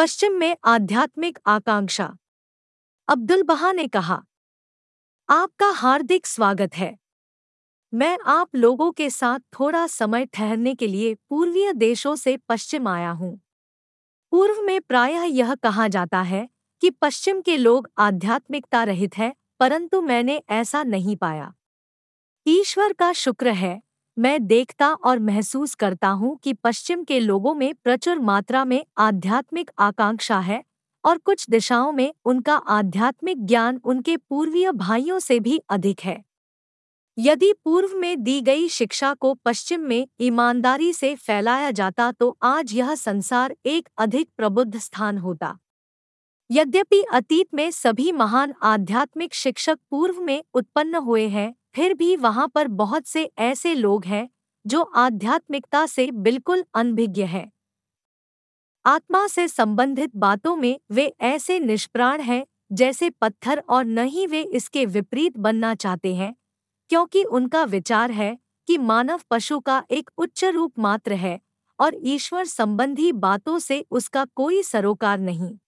पश्चिम में आध्यात्मिक आकांक्षा। अब्दुल बहा ने कहा, आपका हार्दिक स्वागत है। मैं आप लोगों के साथ थोड़ा समय ठहरने के लिए पूर्वीय देशों से पश्चिम आया हूँ। पूर्व में प्रायः यह कहा जाता है कि पश्चिम के लोग आध्यात्मिकता रहित है, परंतु मैंने ऐसा नहीं पाया। ईश्वर का शुक्र है मैं देखता और महसूस करता हूँ कि पश्चिम के लोगों में प्रचुर मात्रा में आध्यात्मिक आकांक्षा है और कुछ दिशाओं में उनका आध्यात्मिक ज्ञान उनके पूर्वीय भाइयों से भी अधिक है। यदि पूर्व में दी गई शिक्षा को पश्चिम में ईमानदारी से फैलाया जाता तो आज यह संसार एक अधिक प्रबुद्ध स्थान होता। यद्यपि अतीत में सभी महान आध्यात्मिक शिक्षक पूर्व में उत्पन्न हुए हैं फिर भी वहाँ पर बहुत से ऐसे लोग हैं, जो आध्यात्मिकता से बिल्कुल अनभिज्ञ हैं। आत्मा से संबंधित बातों में वे ऐसे निष्प्राण हैं, जैसे पत्थर और न ही वे इसके विपरीत बनना चाहते हैं, क्योंकि उनका विचार है कि मानव पशु का एक उच्च रूप मात्र है और ईश्वर संबंधी बातों से उसका कोई सरोकार नहीं।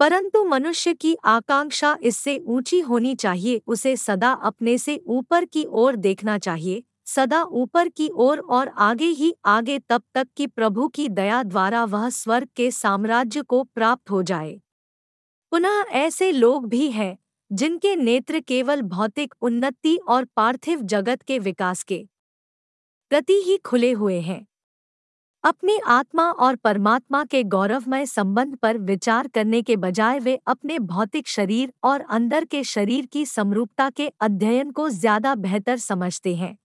परंतु मनुष्य की आकांक्षा इससे ऊँची होनी चाहिए, उसे सदा अपने से ऊपर की ओर देखना चाहिए, सदा ऊपर की ओर और आगे ही आगे तब तक कि प्रभु की दया द्वारा वह स्वर्ग के साम्राज्य को प्राप्त हो जाए। पुनः ऐसे लोग भी हैं, जिनके नेत्र केवल भौतिक उन्नति और पार्थिव जगत के विकास के प्रति ही खुले हुए हैं। अपनी आत्मा और परमात्मा के गौरवमय संबंध पर विचार करने के बजाय वे अपने भौतिक शरीर और अंदर के शरीर की समरूपता के अध्ययन को ज़्यादा बेहतर समझते हैं।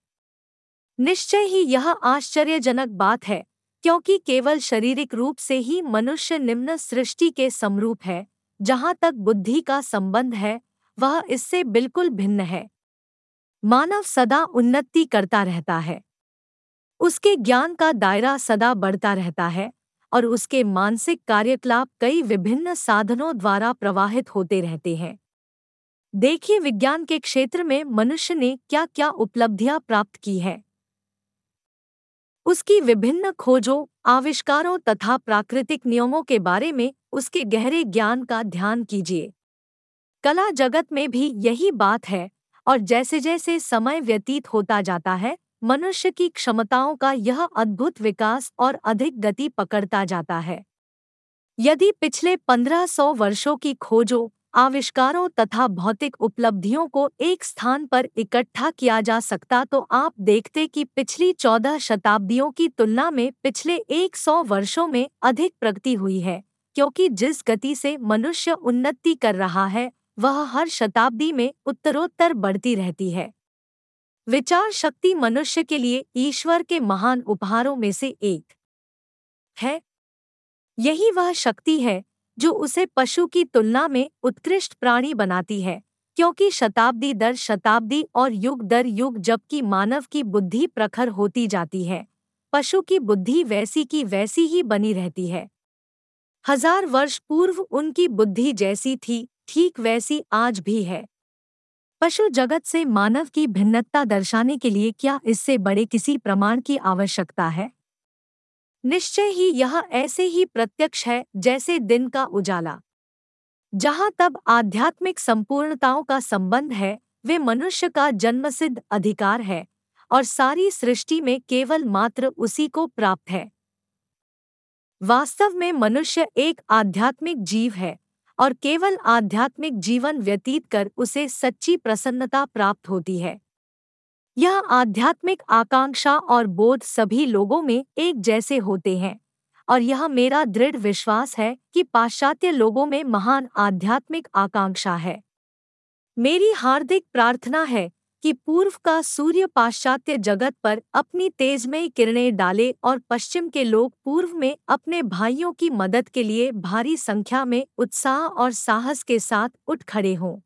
निश्चय ही यह आश्चर्यजनक बात है, क्योंकि केवल शारीरिक रूप से ही मनुष्य निम्न सृष्टि के समरूप है, जहाँ तक बुद्धि का संबंध है, वह इससे बिल्कुल भिन्न है। मानव सदा उन्नति करता रहता है। उसके ज्ञान का दायरा सदा बढ़ता रहता है और उसके मानसिक कार्यकलाप कई विभिन्न साधनों द्वारा प्रवाहित होते रहते हैं। देखिए विज्ञान के क्षेत्र में मनुष्य ने क्या क्या उपलब्धियाँ प्राप्त की है। उसकी विभिन्न खोजों, आविष्कारों तथा प्राकृतिक नियमों के बारे में उसके गहरे ज्ञान का ध्यान कीजिए। कला जगत में भी यही बात है और जैसे जैसे समय व्यतीत होता जाता है मनुष्य की क्षमताओं का यह अद्भुत विकास और अधिक गति पकड़ता जाता है। यदि पिछले पंद्रह सौ वर्षों की खोजों, आविष्कारों तथा भौतिक उपलब्धियों को एक स्थान पर इकट्ठा किया जा सकता तो आप देखते कि पिछली चौदह शताब्दियों की तुलना में पिछले एक सौ वर्षों में अधिक प्रगति हुई है, क्योंकि जिस गति से मनुष्य उन्नति कर रहा है, वह हर शताब्दी में उत्तरोत्तर बढ़ती रहती है। विचार शक्ति मनुष्य के लिए ईश्वर के महान उपहारों में से एक है। यही वह शक्ति है जो उसे पशु की तुलना में उत्कृष्ट प्राणी बनाती है, क्योंकि शताब्दी दर शताब्दी और युग दर युग जबकि मानव की बुद्धि प्रखर होती जाती है, पशु की बुद्धि वैसी की वैसी ही बनी रहती है। हज़ार वर्ष पूर्व उनकी बुद्धि जैसी थी, ठीक वैसी आज भी है। पशु जगत से मानव की भिन्नता दर्शाने के लिए क्या इससे बड़े किसी प्रमाण की आवश्यकता है? निश्चय ही यह ऐसे ही प्रत्यक्ष है जैसे दिन का उजाला। जहाँ तब आध्यात्मिक संपूर्णताओं का संबंध है, वे मनुष्य का जन्मसिद्ध अधिकार है, और सारी सृष्टि में केवल मात्र उसी को प्राप्त है। वास्तव में मनुष्य एक आध्यात्मिक जीव है। और केवल आध्यात्मिक जीवन व्यतीत कर उसे सच्ची प्रसन्नता प्राप्त होती है। यह आध्यात्मिक आकांक्षा और बोध सभी लोगों में एक जैसे होते हैं, और यह मेरा दृढ़ विश्वास है कि पाश्चात्य लोगों में महान आध्यात्मिक आकांक्षा है। मेरी हार्दिक प्रार्थना है कि पूर्व का सूर्य पाश्चात्य जगत पर अपनी तेजमयी किरणें डाले और पश्चिम के लोग पूर्व में अपने भाइयों की मदद के लिए भारी संख्या में उत्साह और साहस के साथ उठ खड़े हों।